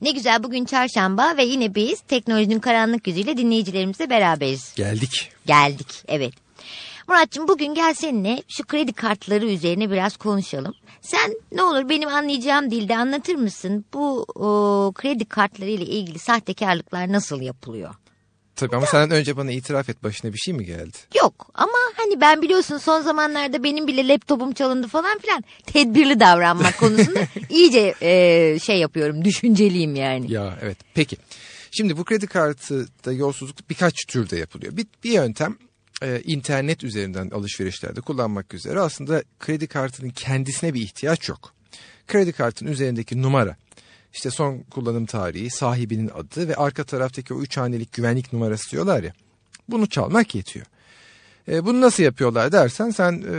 Ne güzel bugün çarşamba ve yine biz teknolojinin karanlık yüzüyle dinleyicilerimizle beraberiz. Geldik. Geldik evet. Muratçım bugün gel seninle şu kredi kartları üzerine biraz konuşalım. Sen ne olur benim anlayacağım dilde anlatır mısın? Bu o, kredi kartları ile ilgili sahtekarlıklar nasıl yapılıyor? Tabii ama senden önce bana itiraf et başına bir şey mi geldi? Yok ama hani ben biliyorsun son zamanlarda benim bile laptopum çalındı falan filan. Tedbirli davranmak konusunda iyice e, şey yapıyorum düşünceliyim yani. Ya evet peki. Şimdi bu kredi kartı da yolsuzluk birkaç türde yapılıyor. Bir, bir yöntem e, internet üzerinden alışverişlerde kullanmak üzere aslında kredi kartının kendisine bir ihtiyaç yok. Kredi kartının üzerindeki numara işte son kullanım tarihi, sahibinin adı ve arka taraftaki o üç hanelik güvenlik numarası diyorlar ya. Bunu çalmak yetiyor. E, bunu nasıl yapıyorlar dersen sen e,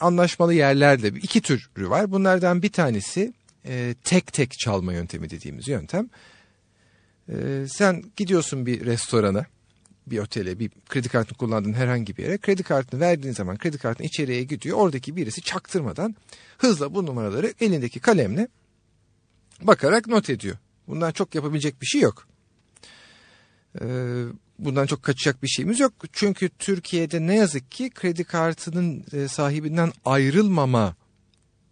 anlaşmalı yerlerde iki türü var. Bunlardan bir tanesi e, tek tek çalma yöntemi dediğimiz yöntem. E, sen gidiyorsun bir restorana, bir otele, bir kredi kartını kullandığın herhangi bir yere. Kredi kartını verdiğin zaman kredi kartını içeriye gidiyor. Oradaki birisi çaktırmadan hızla bu numaraları elindeki kalemle bakarak not ediyor. Bundan çok yapabilecek bir şey yok. Ee, bundan çok kaçacak bir şeyimiz yok. Çünkü Türkiye'de ne yazık ki kredi kartının e, sahibinden ayrılmama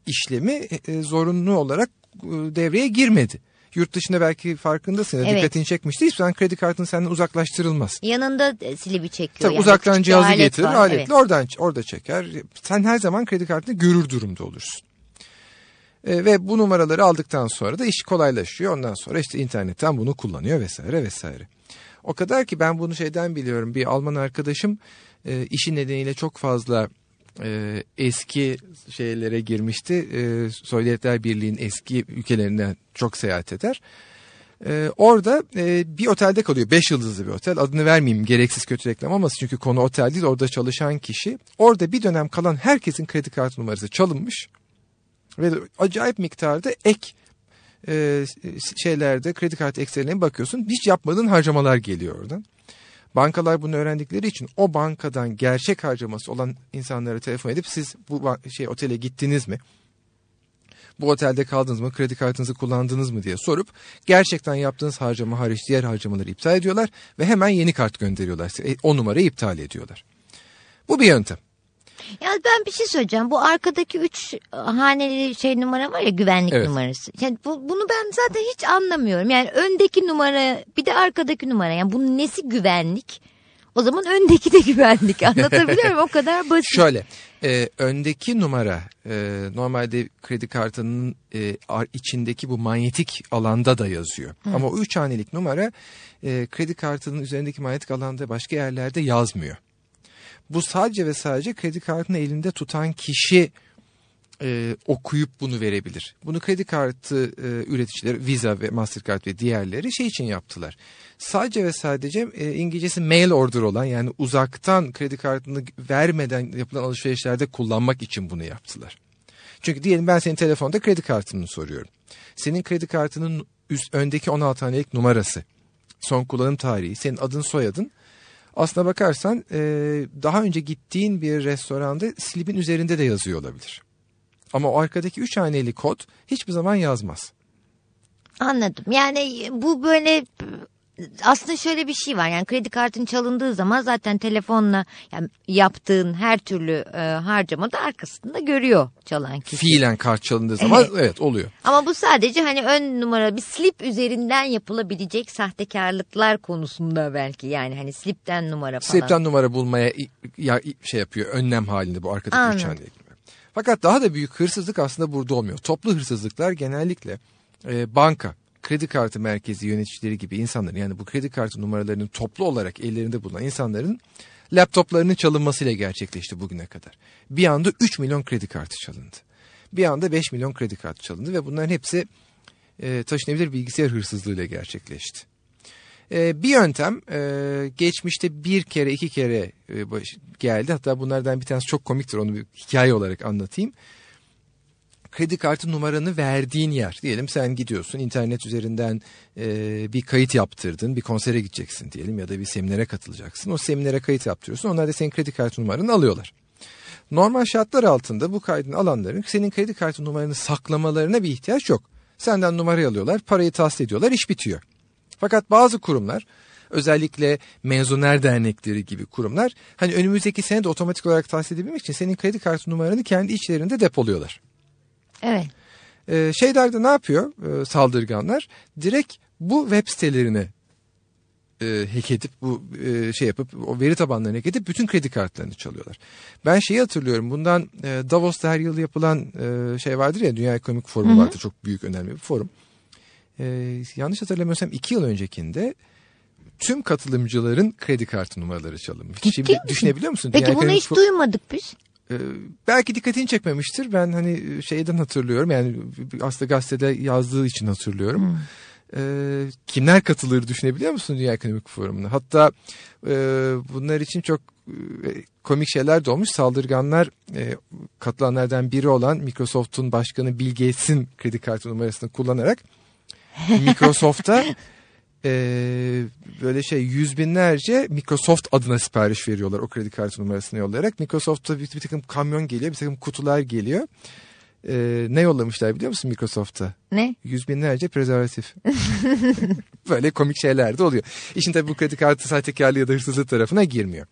işlemi e, zorunlu olarak e, devreye girmedi. Yurt dışında belki farkındasın. Evet. Dikkatini çekmişti. Hiçbir zaman kredi kartın senden uzaklaştırılmaz. Yanında silibi çekiyor. Tabii yani. uzaktan cihazı alet getirir. Var, aletle evet. oradan orada çeker. Sen her zaman kredi kartını görür durumda olursun. E, ve bu numaraları aldıktan sonra da iş kolaylaşıyor. Ondan sonra işte internetten bunu kullanıyor vesaire vesaire. O kadar ki ben bunu şeyden biliyorum. Bir Alman arkadaşım e, işi nedeniyle çok fazla e, eski şeylere girmişti. E, Sovyetler Birliği'nin eski ülkelerinden çok seyahat eder. E, orada e, bir otelde kalıyor. Beş yıldızlı bir otel. Adını vermeyeyim gereksiz kötü reklam olmasın. Çünkü konu otel değil. Orada çalışan kişi. Orada bir dönem kalan herkesin kredi kartı numarası çalınmış ve acayip miktarda ek e, şeylerde kredi kartı ekstrelerine bakıyorsun. Hiç yapmadığın harcamalar geliyor oradan. Bankalar bunu öğrendikleri için o bankadan gerçek harcaması olan insanlara telefon edip siz bu şey otele gittiniz mi? Bu otelde kaldınız mı? Kredi kartınızı kullandınız mı diye sorup gerçekten yaptığınız harcama hariç diğer harcamaları iptal ediyorlar ve hemen yeni kart gönderiyorlar. E, o numarayı iptal ediyorlar. Bu bir yöntem. Ya ben bir şey söyleyeceğim. Bu arkadaki üç haneli şey numara var ya güvenlik evet. numarası. Yani bu, bunu ben zaten hiç anlamıyorum. Yani öndeki numara bir de arkadaki numara. Yani bunun nesi güvenlik? O zaman öndeki de güvenlik anlatabiliyor muyum? O kadar basit. Şöyle e, öndeki numara e, normalde kredi kartının e, içindeki bu manyetik alanda da yazıyor. Hı. Ama o üç hanelik numara e, kredi kartının üzerindeki manyetik alanda başka yerlerde yazmıyor. Bu sadece ve sadece kredi kartını elinde tutan kişi e, okuyup bunu verebilir. Bunu kredi kartı e, üreticileri Visa ve Mastercard ve diğerleri şey için yaptılar. Sadece ve sadece e, İngilizcesi mail order olan yani uzaktan kredi kartını vermeden yapılan alışverişlerde kullanmak için bunu yaptılar. Çünkü diyelim ben senin telefonda kredi kartını soruyorum. Senin kredi kartının üst, öndeki 16 hanelik numarası, son kullanım tarihi, senin adın soyadın Aslına bakarsan e, daha önce gittiğin bir restoranda slibin üzerinde de yazıyor olabilir. Ama o arkadaki üç haneli kod hiçbir zaman yazmaz. Anladım. Yani bu böyle aslında şöyle bir şey var yani kredi kartın çalındığı zaman zaten telefonla yani yaptığın her türlü e, harcamada arkasında görüyor çalan kişi. Fiilen kart çalındığı zaman evet. evet oluyor. Ama bu sadece hani ön numara bir slip üzerinden yapılabilecek sahtekarlıklar konusunda belki yani hani slipten numara falan. Slipten numara bulmaya ya, şey yapıyor önlem halinde bu arkadaki üç haneli. Fakat daha da büyük hırsızlık aslında burada olmuyor. Toplu hırsızlıklar genellikle e, banka kredi kartı merkezi yöneticileri gibi insanların yani bu kredi kartı numaralarının toplu olarak ellerinde bulunan insanların laptoplarının çalınmasıyla gerçekleşti bugüne kadar. Bir anda 3 milyon kredi kartı çalındı. Bir anda 5 milyon kredi kartı çalındı ve bunların hepsi e, taşınabilir bilgisayar hırsızlığıyla gerçekleşti. E, bir yöntem e, geçmişte bir kere iki kere e, baş, geldi. Hatta bunlardan bir tanesi çok komiktir onu bir hikaye olarak anlatayım kredi kartı numaranı verdiğin yer. Diyelim sen gidiyorsun internet üzerinden e, bir kayıt yaptırdın bir konsere gideceksin diyelim ya da bir seminere katılacaksın. O seminere kayıt yaptırıyorsun onlar da senin kredi kartı numaranı alıyorlar. Normal şartlar altında bu kaydın alanların senin kredi kartı numaranı saklamalarına bir ihtiyaç yok. Senden numarayı alıyorlar, parayı tahsil ediyorlar, iş bitiyor. Fakat bazı kurumlar özellikle mezunlar dernekleri gibi kurumlar hani önümüzdeki sene de otomatik olarak tahsil edebilmek için senin kredi kartı numaranı kendi içlerinde depoluyorlar. Evet. Ee, şeyler de ne yapıyor ee, saldırganlar? Direkt bu web sitelerine e, hack edip bu e, şey yapıp o veri tabanlarını hack edip bütün kredi kartlarını çalıyorlar. Ben şeyi hatırlıyorum bundan e, Davos'ta her yıl yapılan e, şey vardır ya Dünya Ekonomik Forumu vardır çok büyük önemli bir forum. E, yanlış hatırlamıyorsam iki yıl öncekinde tüm katılımcıların kredi kartı numaraları çalınmış. Ciddi Şimdi misin? düşünebiliyor musun? Peki Dünya bunu Ekonomik hiç duymadık biz. Ee, belki dikkatini çekmemiştir. Ben hani şeyden hatırlıyorum. Yani aslında gazetede yazdığı için hatırlıyorum. Hmm. Ee, kimler katılır düşünebiliyor musun Dünya Ekonomik Forumu'na? Hatta e, bunlar için çok e, komik şeyler de olmuş. Saldırganlar e, katılanlardan biri olan Microsoft'un başkanı Bill Gates'in kredi kartı numarasını kullanarak Microsoft'a e, böyle şey yüz binlerce Microsoft adına sipariş veriyorlar o kredi kartı numarasını yollayarak. Microsoft'ta bir, bir takım kamyon geliyor, bir takım kutular geliyor. E, ne yollamışlar biliyor musun Microsoft'a? Ne? Yüz binlerce prezervatif. böyle komik şeyler de oluyor. İşin tabii bu kredi kartı sahtekarlığı ya da hırsızlık tarafına girmiyor.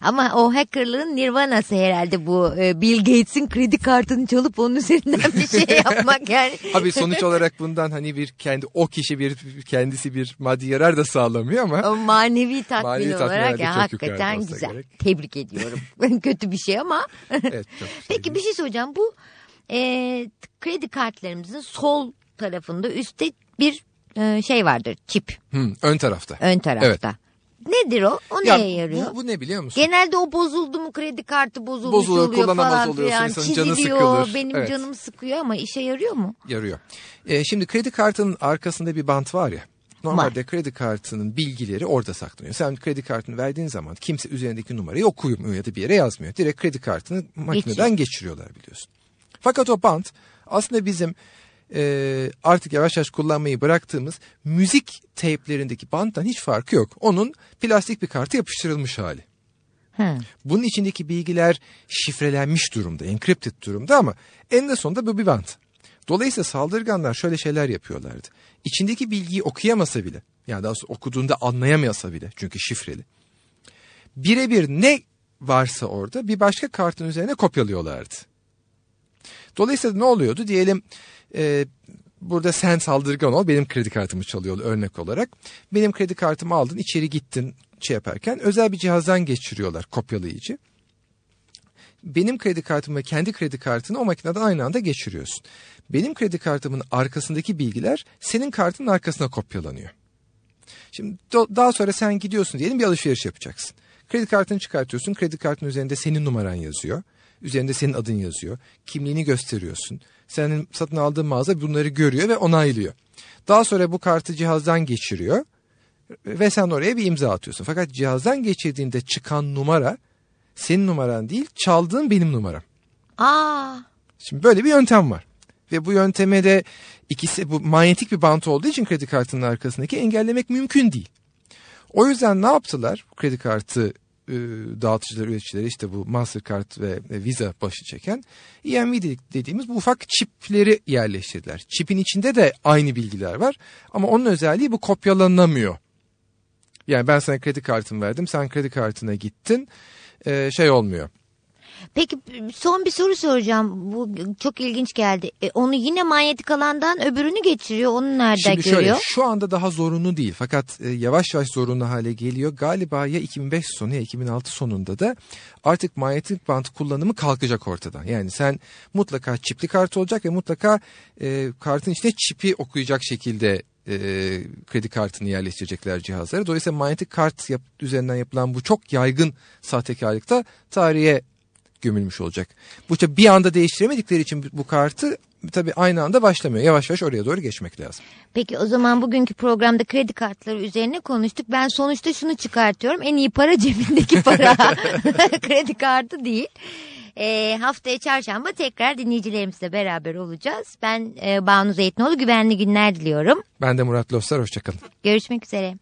Ama o hackerlığın nirvanası herhalde bu e, Bill Gates'in kredi kartını çalıp onun üzerinden bir şey yapmak yani. Abi sonuç olarak bundan hani bir kendi o kişi bir kendisi bir maddi yarar da sağlamıyor ama O manevi tatmin Manevi tatmin olarak ya, hakikaten güzel. gerek. Tebrik ediyorum. Kötü bir şey ama. evet şey Peki bir şey soracağım. Bu e, kredi kartlarımızın sol tarafında üstte bir e, şey vardır. Çip Hı, ön tarafta. ön tarafta. Nedir o? O Ya, neye yarıyor? Bu, bu ne biliyor musun? Genelde o bozuldu mu kredi kartı bozulmuş Bozulur, oluyor kullanamaz falan filan. insanın canı Çiziliyor, sıkılır. benim Evet. canım sıkıyor ama işe yarıyor mu? Yarıyor. Ee, şimdi kredi kartının arkasında bir bant var ya. Normalde kredi kartının bilgileri orada saklanıyor. Sen kredi kartını verdiğin zaman kimse üzerindeki numarayı okumuyor ya da bir yere yazmıyor. Direkt kredi kartını makineden geçiriyorlar biliyorsun. Fakat o bant aslında bizim e, artık yavaş yavaş kullanmayı bıraktığımız müzik teyplerindeki banttan hiç farkı yok. Onun plastik bir kartı yapıştırılmış hali. Bunun içindeki bilgiler şifrelenmiş durumda, encrypted durumda ama en sonunda bu bir bant. Dolayısıyla saldırganlar şöyle şeyler yapıyorlardı. İçindeki bilgiyi okuyamasa bile, yani daha okuduğunda anlayamasa bile çünkü şifreli. Birebir ne varsa orada bir başka kartın üzerine kopyalıyorlardı. Dolayısıyla ne oluyordu? Diyelim e, burada sen saldırgan ol benim kredi kartımı çalıyor örnek olarak. Benim kredi kartımı aldın içeri gittin şey yaparken özel bir cihazdan geçiriyorlar kopyalayıcı. Benim kredi kartımı ve kendi kredi kartını o makineden aynı anda geçiriyorsun. Benim kredi kartımın arkasındaki bilgiler senin kartının arkasına kopyalanıyor. Şimdi daha sonra sen gidiyorsun diyelim bir alışveriş yapacaksın. Kredi kartını çıkartıyorsun. Kredi kartının üzerinde senin numaran yazıyor. Üzerinde senin adın yazıyor. Kimliğini gösteriyorsun. Senin satın aldığın mağaza bunları görüyor ve onaylıyor. Daha sonra bu kartı cihazdan geçiriyor ve sen oraya bir imza atıyorsun. Fakat cihazdan geçirdiğinde çıkan numara senin numaran değil, çaldığın benim numaram. Aa, Şimdi böyle bir yöntem var. Ve bu yönteme de ikisi bu manyetik bir bant olduğu için kredi kartının arkasındaki engellemek mümkün değil. O yüzden ne yaptılar? Kredi kartı e, dağıtıcıları, üreticileri işte bu Mastercard ve e, Visa başı çeken EMV dediğimiz bu ufak çipleri yerleştirdiler. Çipin içinde de aynı bilgiler var ama onun özelliği bu kopyalanamıyor. Yani ben sana kredi kartımı verdim, sen kredi kartına gittin, e, şey olmuyor. Peki son bir soru soracağım. Bu çok ilginç geldi. E, onu yine manyetik alandan öbürünü geçiriyor. Onu nereden Şimdi görüyor? şöyle şu anda daha zorunlu değil fakat e, yavaş yavaş zorunlu hale geliyor. Galiba ya 2005 sonu ya 2006 sonunda da artık manyetik bant kullanımı kalkacak ortadan. Yani sen mutlaka çipli kart olacak ve mutlaka e, kartın içine çipi okuyacak şekilde e, kredi kartını yerleştirecekler cihazlara. Dolayısıyla manyetik kart yap, üzerinden yapılan bu çok yaygın sahtekarlıkta tarihe gömülmüş olacak. Bu tabii bir anda değiştiremedikleri için bu- kartı tabii aynı anda başlamıyor. Yavaş yavaş oraya doğru geçmek lazım. Peki o zaman bugünkü programda kredi kartları üzerine konuştuk. Ben sonuçta şunu çıkartıyorum. En iyi para cebindeki para. kredi kartı değil. E, haftaya çarşamba tekrar dinleyicilerimizle beraber olacağız. Ben e, Banu Zeytinoğlu güvenli günler diliyorum. Ben de Murat Lostar hoşçakalın. Görüşmek üzere.